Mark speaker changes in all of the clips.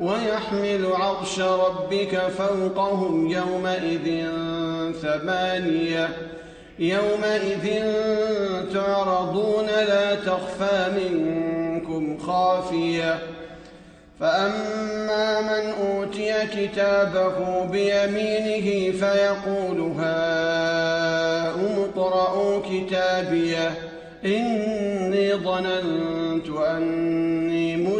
Speaker 1: ويحمل عرش ربك فوقهم يومئذ ثمانية. يومئذ تعرضون لا تخفى منكم خافية. فأما من أوتي كتابه بيمينه فيقول هاؤم اقرءوا كتابيه إني ظننت أني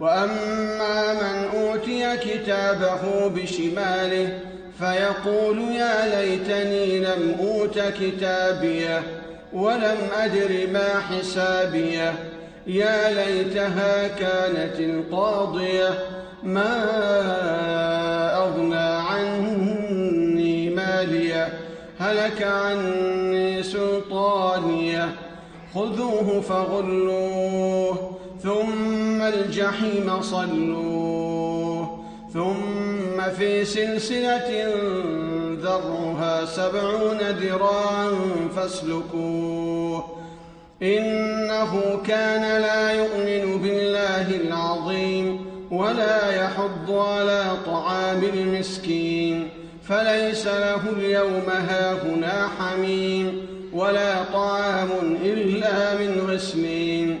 Speaker 1: وأما من أوتي كتابه بشماله فيقول يا ليتني لم أوت كتابيه ولم أدر ما حسابيه يا ليتها كانت القاضية ما أغنى عني ماليه هلك عني سلطانيه خذوه فغلوه ثم الجحيم صلوه ثم في سلسلة ذرها سبعون ذراعا فاسلكوه إنه كان لا يؤمن بالله العظيم ولا يحض على طعام المسكين فليس له اليوم هاهنا حميم ولا طعام إلا من غسلين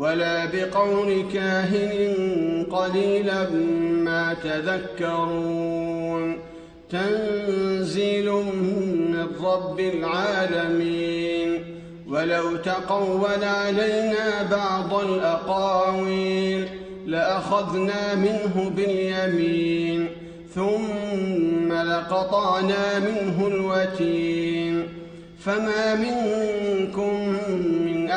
Speaker 1: ولا بقول كاهن قليلا ما تذكرون. تنزيل من رب العالمين. ولو تقول علينا بعض الأقاويل لأخذنا منه باليمين. ثم لقطعنا منه الوتين. فما منكم من